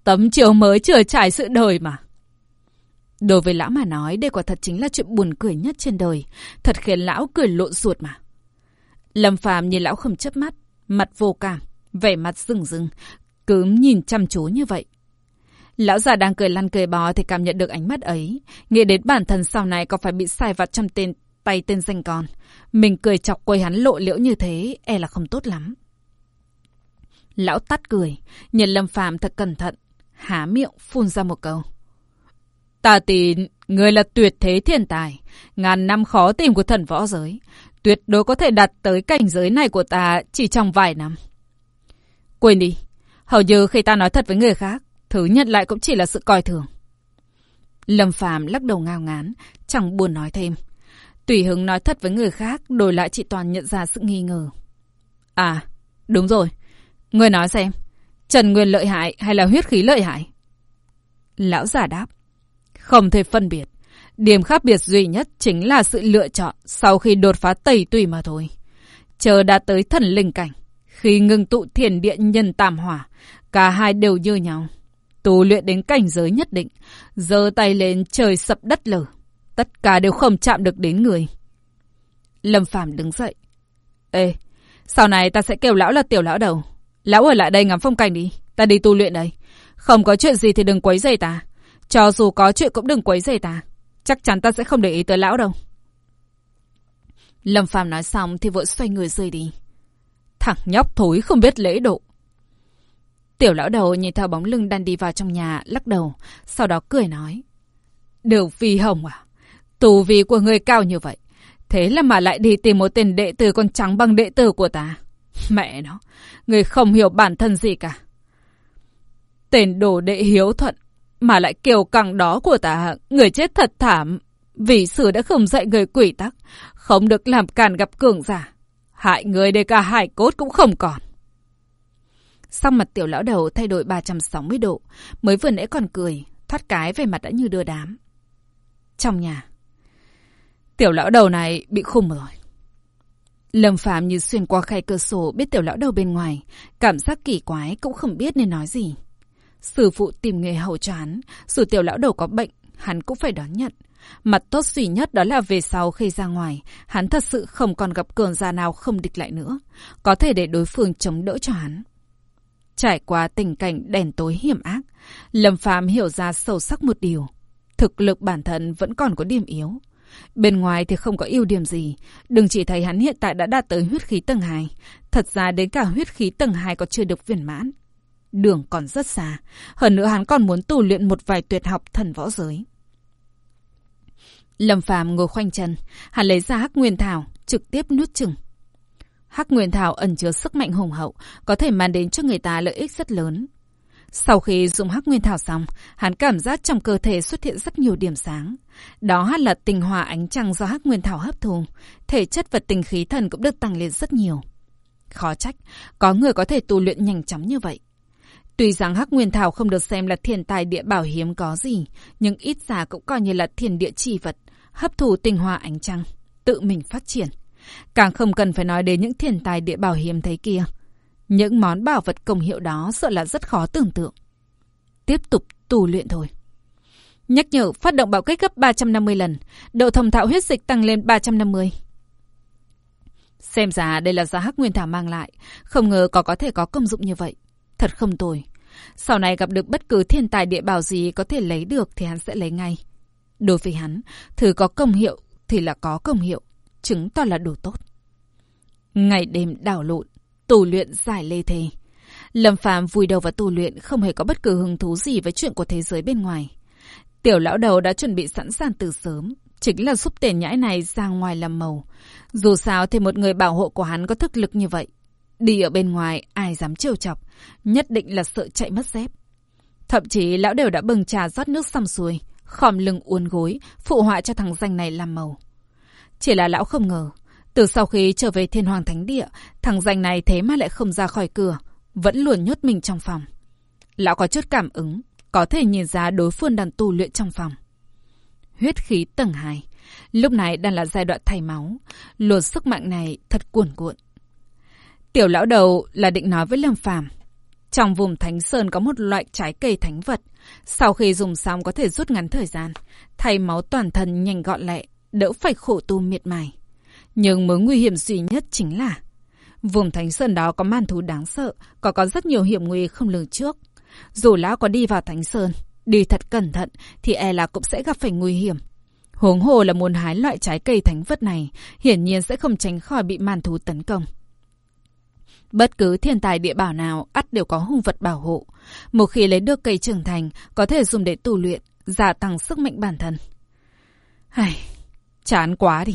tấm chiều mới chưa trải sự đời mà. Đối với lão mà nói, đây quả thật chính là chuyện buồn cười nhất trên đời. Thật khiến lão cười lộn ruột mà. Lâm Phàm nhìn lão không chớp mắt, mặt vô cảm, vẻ mặt rừng rừng, cứ nhìn chăm chú như vậy. Lão già đang cười lăn cười bò thì cảm nhận được ánh mắt ấy. Nghĩ đến bản thân sau này có phải bị sai vặt trong tên tay tên danh con. Mình cười chọc quấy hắn lộ liễu như thế, e là không tốt lắm. Lão tắt cười, nhìn Lâm Phàm thật cẩn thận, há miệng phun ra một câu. Ta tin, người là tuyệt thế thiên tài, ngàn năm khó tìm của thần võ giới. Tuyệt đối có thể đạt tới cảnh giới này của ta chỉ trong vài năm. Quên đi, hầu như khi ta nói thật với người khác, thứ nhận lại cũng chỉ là sự coi thường. Lâm Phàm lắc đầu ngao ngán, chẳng buồn nói thêm. Tùy hứng nói thật với người khác, đổi lại chị Toàn nhận ra sự nghi ngờ. À, đúng rồi. Người nói xem, Trần Nguyên lợi hại hay là huyết khí lợi hại? Lão giả đáp. Không thể phân biệt. Điểm khác biệt duy nhất chính là sự lựa chọn sau khi đột phá tẩy tùy mà thôi. Chờ đã tới thần linh cảnh. Khi ngừng tụ thiền điện nhân tam hỏa, cả hai đều như nhau. Tu luyện đến cảnh giới nhất định, giơ tay lên trời sập đất lở. Tất cả đều không chạm được đến người. Lâm Phàm đứng dậy. Ê, sau này ta sẽ kêu lão là tiểu lão đầu. Lão ở lại đây ngắm phong cảnh đi, ta đi tu luyện đây. Không có chuyện gì thì đừng quấy rầy ta. Cho dù có chuyện cũng đừng quấy rầy ta. Chắc chắn ta sẽ không để ý tới lão đâu. Lâm Phàm nói xong thì vội xoay người rơi đi. Thằng nhóc thối không biết lễ độ. Tiểu lão đầu nhìn theo bóng lưng đang đi vào trong nhà, lắc đầu, sau đó cười nói. Đường Phi Hồng à, tù vi của người cao như vậy, Thế là mà lại đi tìm một tên đệ tử con trắng bằng đệ tử của ta. Mẹ nó, người không hiểu bản thân gì cả. Tên đồ đệ hiếu thuận, mà lại kiều căng đó của ta, người chết thật thảm. Vì sử đã không dạy người quỷ tắc, không được làm càn gặp cường giả. Hại người để cả hải cốt cũng không còn. xong mặt tiểu lão đầu thay đổi 360 độ, mới vừa nãy còn cười, thoát cái về mặt đã như đưa đám. Trong nhà, tiểu lão đầu này bị khùng rồi. Lâm Phạm như xuyên qua khay cửa sổ biết tiểu lão đầu bên ngoài, cảm giác kỳ quái cũng không biết nên nói gì. Sư phụ tìm nghề hậu cho hắn, dù tiểu lão đầu có bệnh, hắn cũng phải đón nhận. Mặt tốt duy nhất đó là về sau khi ra ngoài, hắn thật sự không còn gặp cường già nào không địch lại nữa, có thể để đối phương chống đỡ cho hắn. Trải qua tình cảnh đèn tối hiểm ác, Lâm Phàm hiểu ra sâu sắc một điều. Thực lực bản thân vẫn còn có điểm yếu. Bên ngoài thì không có ưu điểm gì. Đừng chỉ thấy hắn hiện tại đã đạt tới huyết khí tầng 2. Thật ra đến cả huyết khí tầng 2 còn chưa được viên mãn. Đường còn rất xa. Hơn nữa hắn còn muốn tu luyện một vài tuyệt học thần võ giới. Lâm Phàm ngồi khoanh chân, hắn lấy ra hắc nguyên thảo, trực tiếp nuốt chừng. Hắc nguyên thảo ẩn chứa sức mạnh hùng hậu, có thể mang đến cho người ta lợi ích rất lớn. Sau khi dùng hắc nguyên thảo xong, hắn cảm giác trong cơ thể xuất hiện rất nhiều điểm sáng. Đó là tinh hòa ánh trăng do hắc nguyên thảo hấp thu. Thể chất và tình khí thần cũng được tăng lên rất nhiều. Khó trách, có người có thể tu luyện nhanh chóng như vậy. Tuy rằng hắc nguyên thảo không được xem là thiên tài địa bảo hiếm có gì, nhưng ít ra cũng coi như là thiên địa chi vật, hấp thụ tinh hoa ánh trăng, tự mình phát triển. Càng không cần phải nói đến những thiên tài địa bảo hiếm thấy kia. Những món bảo vật công hiệu đó sợ là rất khó tưởng tượng. Tiếp tục tù luyện thôi. Nhắc nhở phát động bạo kích gấp 350 lần, độ thông thạo huyết dịch tăng lên 350. Xem ra đây là giá hắc nguyên thảo mang lại, không ngờ có có thể có công dụng như vậy. Thật không tồi. Sau này gặp được bất cứ thiên tài địa bảo gì có thể lấy được thì hắn sẽ lấy ngay. Đối với hắn, thử có công hiệu thì là có công hiệu, chứng tỏ là đủ tốt. Ngày đêm đảo lộn, tu luyện giải lê thề. Lâm Phàm vùi đầu vào tu luyện không hề có bất cứ hứng thú gì với chuyện của thế giới bên ngoài. Tiểu lão đầu đã chuẩn bị sẵn sàng từ sớm, chính là giúp tiền nhãi này ra ngoài làm màu. Dù sao thì một người bảo hộ của hắn có thực lực như vậy. Đi ở bên ngoài ai dám trêu chọc, nhất định là sợ chạy mất dép. Thậm chí lão đều đã bừng trà rót nước xong xuôi, khom lưng uốn gối, phụ họa cho thằng danh này làm màu. Chỉ là lão không ngờ, từ sau khi trở về thiên hoàng thánh địa, thằng danh này thế mà lại không ra khỏi cửa, vẫn luôn nhốt mình trong phòng. Lão có chút cảm ứng, có thể nhìn ra đối phương đang tu luyện trong phòng. Huyết khí tầng 2, lúc này đang là giai đoạn thay máu, luồn sức mạnh này thật cuồn cuộn. Tiểu lão đầu là định nói với Lâm Phàm trong vùng Thánh Sơn có một loại trái cây thánh vật. Sau khi dùng xong có thể rút ngắn thời gian, thay máu toàn thân nhanh gọn lẹ, đỡ phải khổ tu miệt mài. Nhưng mối nguy hiểm duy nhất chính là vùng Thánh Sơn đó có man thú đáng sợ, có có rất nhiều hiểm nguy không lường trước. Dù lão có đi vào Thánh Sơn, đi thật cẩn thận thì e là cũng sẽ gặp phải nguy hiểm. Huống hồ là muốn hái loại trái cây thánh vật này, hiển nhiên sẽ không tránh khỏi bị man thú tấn công. Bất cứ thiên tài địa bảo nào ắt đều có hung vật bảo hộ. Một khi lấy được cây trưởng thành, có thể dùng để tu luyện, gia tăng sức mạnh bản thân. Ai, chán quá đi.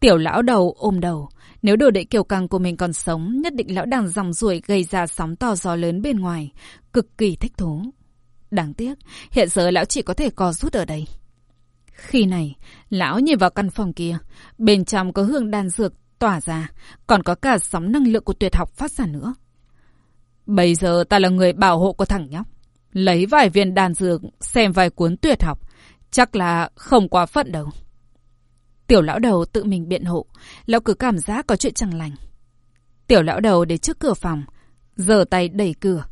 Tiểu lão đầu ôm đầu. Nếu đồ đệ kiều căng của mình còn sống, nhất định lão đang dòng ruổi gây ra sóng to gió lớn bên ngoài. Cực kỳ thích thú. Đáng tiếc, hiện giờ lão chỉ có thể co rút ở đây. Khi này, lão nhìn vào căn phòng kia. Bên trong có hương đan dược tỏa ra, còn có cả sóng năng lượng của tuyệt học phát ra nữa. Bây giờ ta là người bảo hộ của thằng nhóc. Lấy vài viên đan dược, xem vài cuốn tuyệt học, chắc là không quá phận đâu. Tiểu lão đầu tự mình biện hộ, lão cứ cảm giác có chuyện chẳng lành. Tiểu lão đầu đến trước cửa phòng, giơ tay đẩy cửa.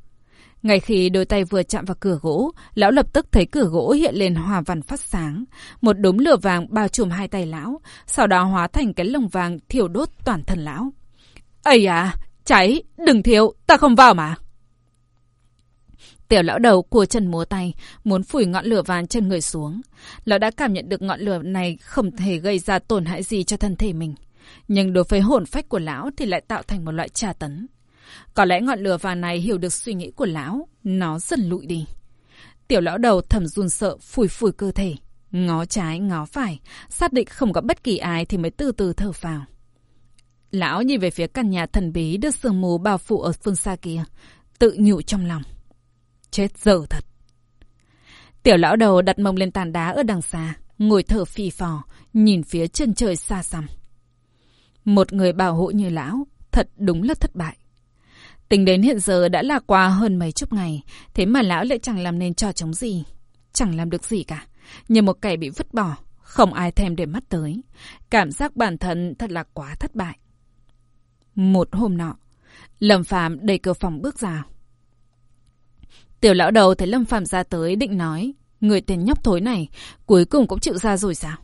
Ngay khi đôi tay vừa chạm vào cửa gỗ, lão lập tức thấy cửa gỗ hiện lên hòa văn phát sáng. Một đốm lửa vàng bao trùm hai tay lão, sau đó hóa thành cái lồng vàng thiêu đốt toàn thân lão. Ây à, cháy, đừng thiếu, ta không vào mà. Tiểu lão đầu cua chân múa tay, muốn phủi ngọn lửa vàng chân người xuống. Lão đã cảm nhận được ngọn lửa này không thể gây ra tổn hại gì cho thân thể mình. Nhưng đối với hồn phách của lão thì lại tạo thành một loại trà tấn. Có lẽ ngọn lửa vàng này hiểu được suy nghĩ của lão, nó dần lụi đi. Tiểu lão đầu thầm run sợ, phủi phủi cơ thể. Ngó trái, ngó phải, xác định không có bất kỳ ai thì mới từ từ thở phào. Lão nhìn về phía căn nhà thần bí được sương mù bao phủ ở phương xa kia, tự nhủ trong lòng. Chết dở thật. Tiểu lão đầu đặt mông lên tàn đá ở đằng xa, ngồi thở phì phò, nhìn phía chân trời xa xăm. Một người bảo hộ như lão, thật đúng là thất bại. Tính đến hiện giờ đã là qua hơn mấy chục ngày, thế mà lão lại chẳng làm nên trò chống gì. Chẳng làm được gì cả, như một kẻ bị vứt bỏ, không ai thèm để mắt tới. Cảm giác bản thân thật là quá thất bại. Một hôm nọ, Lâm phạm đẩy cửa phòng bước ra. Tiểu lão đầu thấy Lâm phạm ra tới định nói, người tên nhóc thối này cuối cùng cũng chịu ra rồi sao?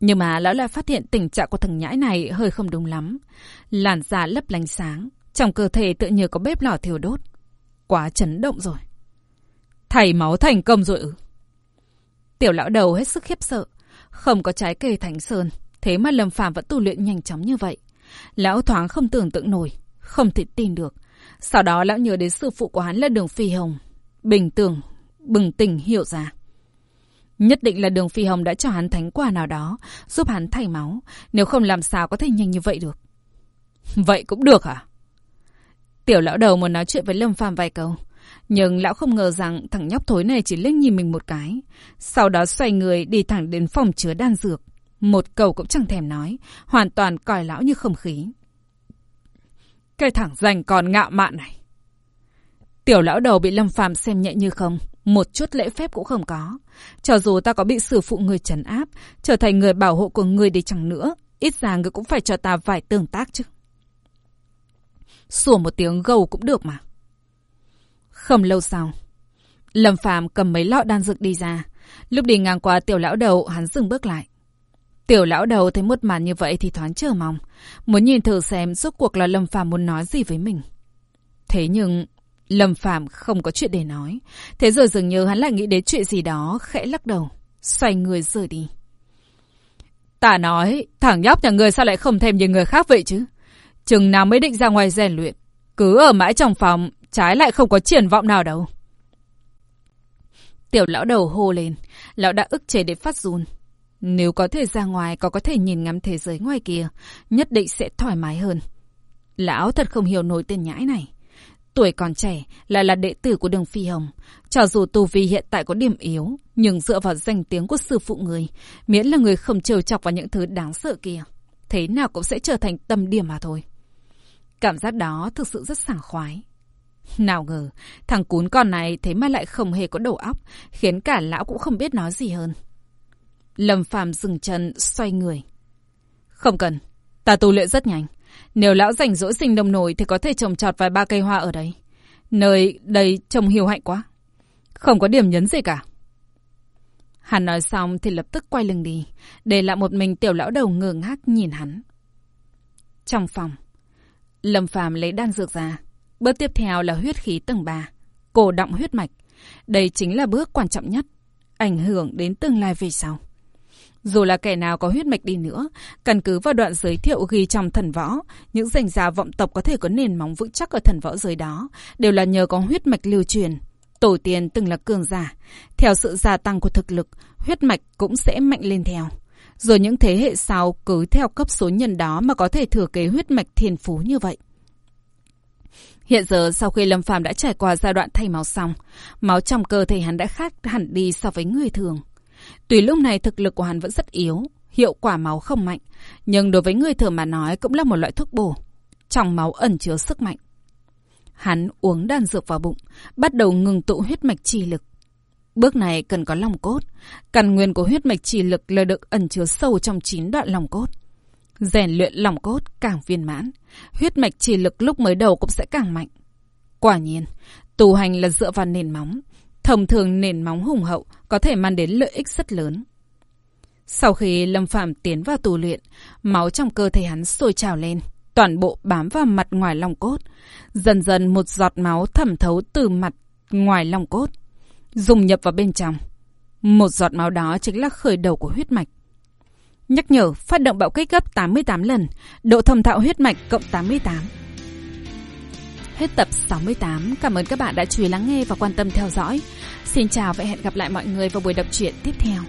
Nhưng mà lão lại phát hiện tình trạng của thằng nhãi này hơi không đúng lắm. Làn da lấp lánh sáng, trong cơ thể tự như có bếp lò thiêu đốt. Quá chấn động rồi. Thầy máu thành công rồi ư? Tiểu lão đầu hết sức khiếp sợ. Không có trái cây thánh sơn, thế mà Lâm Phàm vẫn tu luyện nhanh chóng như vậy. Lão thoáng không tưởng tượng nổi, không thể tin được. Sau đó lão nhớ đến sư phụ của hắn là Đường Phi Hồng. Bình tường, bừng tỉnh hiểu ra. Nhất định là đường phi hồng đã cho hắn thánh quà nào đó, giúp hắn thay máu. Nếu không làm sao có thể nhanh như vậy được. Vậy cũng được hả? Tiểu lão đầu muốn nói chuyện với Lâm Phàm vài câu. Nhưng lão không ngờ rằng thằng nhóc thối này chỉ liếc nhìn mình một cái. Sau đó xoay người đi thẳng đến phòng chứa đan dược. Một câu cũng chẳng thèm nói. Hoàn toàn coi lão như không khí. Cái thằng rành còn ngạo mạn này. Tiểu lão đầu bị Lâm Phàm xem nhẹ như không. Một chút lễ phép cũng không có. Cho dù ta có bị sử phụ người trấn áp, trở thành người bảo hộ của người đi chẳng nữa, ít ra người cũng phải cho ta vài tương tác chứ. Sủa một tiếng gầu cũng được mà. Không lâu sau, Lâm Phàm cầm mấy lọ đan dược đi ra. Lúc đi ngang qua tiểu lão đầu, hắn dừng bước lại. Tiểu lão đầu thấy một màn như vậy thì thoáng chờ mong. Muốn nhìn thử xem suốt cuộc là Lâm Phàm muốn nói gì với mình. Thế nhưng Lâm Phàm không có chuyện để nói. Thế rồi dường như hắn lại nghĩ đến chuyện gì đó, khẽ lắc đầu, xoay người rời đi. Ta nói, thằng nhóc nhà người sao lại không thêm như người khác vậy chứ? Chừng nào mới định ra ngoài rèn luyện. Cứ ở mãi trong phòng, trái lại không có triển vọng nào đâu. Tiểu lão đầu hô lên, lão đã ức chế để phát run. Nếu có thể ra ngoài, có có thể nhìn ngắm thế giới ngoài kia, nhất định sẽ thoải mái hơn. Lão thật không hiểu nổi tên nhãi này. Tuổi còn trẻ, lại là đệ tử của đường Phi Hồng. Cho dù tu vi hiện tại có điểm yếu, nhưng dựa vào danh tiếng của sư phụ người, miễn là người không trêu chọc vào những thứ đáng sợ kia, thế nào cũng sẽ trở thành tâm điểm mà thôi. Cảm giác đó thực sự rất sảng khoái. Nào ngờ, thằng cún con này thế mà lại không hề có đầu óc, khiến cả lão cũng không biết nói gì hơn. Lâm Phàm dừng chân, xoay người. Không cần, ta tu luyện rất nhanh. Nếu lão rảnh rỗi sinh đồng nổi thì có thể trồng trọt vài ba cây hoa ở đấy. Nơi đây trông hiu hạnh quá. Không có điểm nhấn gì cả. Hắn nói xong thì lập tức quay lưng đi, để lại một mình tiểu lão đầu ngơ ngác nhìn hắn. Trong phòng, Lâm Phàm lấy đan dược ra. Bước tiếp theo là huyết khí tầng 3, cổ động huyết mạch. Đây chính là bước quan trọng nhất, ảnh hưởng đến tương lai về sau. Dù là kẻ nào có huyết mạch đi nữa, căn cứ vào đoạn giới thiệu ghi trong thần võ, những danh gia vọng tộc có thể có nền móng vững chắc ở thần võ giới đó, đều là nhờ có huyết mạch lưu truyền. Tổ tiên từng là cường giả. Theo sự gia tăng của thực lực, huyết mạch cũng sẽ mạnh lên theo. Rồi những thế hệ sau cứ theo cấp số nhân đó mà có thể thừa kế huyết mạch thiên phú như vậy. Hiện giờ sau khi Lâm Phàm đã trải qua giai đoạn thay máu xong, máu trong cơ thể hắn đã khác hẳn đi so với người thường. Tuy lúc này thực lực của hắn vẫn rất yếu, hiệu quả máu không mạnh, nhưng đối với người thường mà nói cũng là một loại thuốc bổ. Trong máu ẩn chứa sức mạnh. Hắn uống đan dược vào bụng, bắt đầu ngừng tụ huyết mạch chi lực. Bước này cần có lòng cốt. Căn nguyên của huyết mạch chỉ lực là được ẩn chứa sâu trong chín đoạn lòng cốt. Rèn luyện lòng cốt càng viên mãn, huyết mạch chỉ lực lúc mới đầu cũng sẽ càng mạnh. Quả nhiên, tu hành là dựa vào nền móng, Thông thường nền móng hùng hậu có thể mang đến lợi ích rất lớn. Sau khi Lâm Phạm tiến vào tù luyện, máu trong cơ thể hắn sôi trào lên, toàn bộ bám vào mặt ngoài lòng cốt. Dần dần một giọt máu thẩm thấu từ mặt ngoài lòng cốt, dùng nhập vào bên trong. Một giọt máu đó chính là khởi đầu của huyết mạch. Nhắc nhở, phát động bạo kích gấp 88 lần, độ thông thạo huyết mạch cộng 88. Hết tập 68. Cảm ơn các bạn đã chú ý lắng nghe và quan tâm theo dõi. Xin chào và hẹn gặp lại mọi người vào buổi đọc truyện tiếp theo.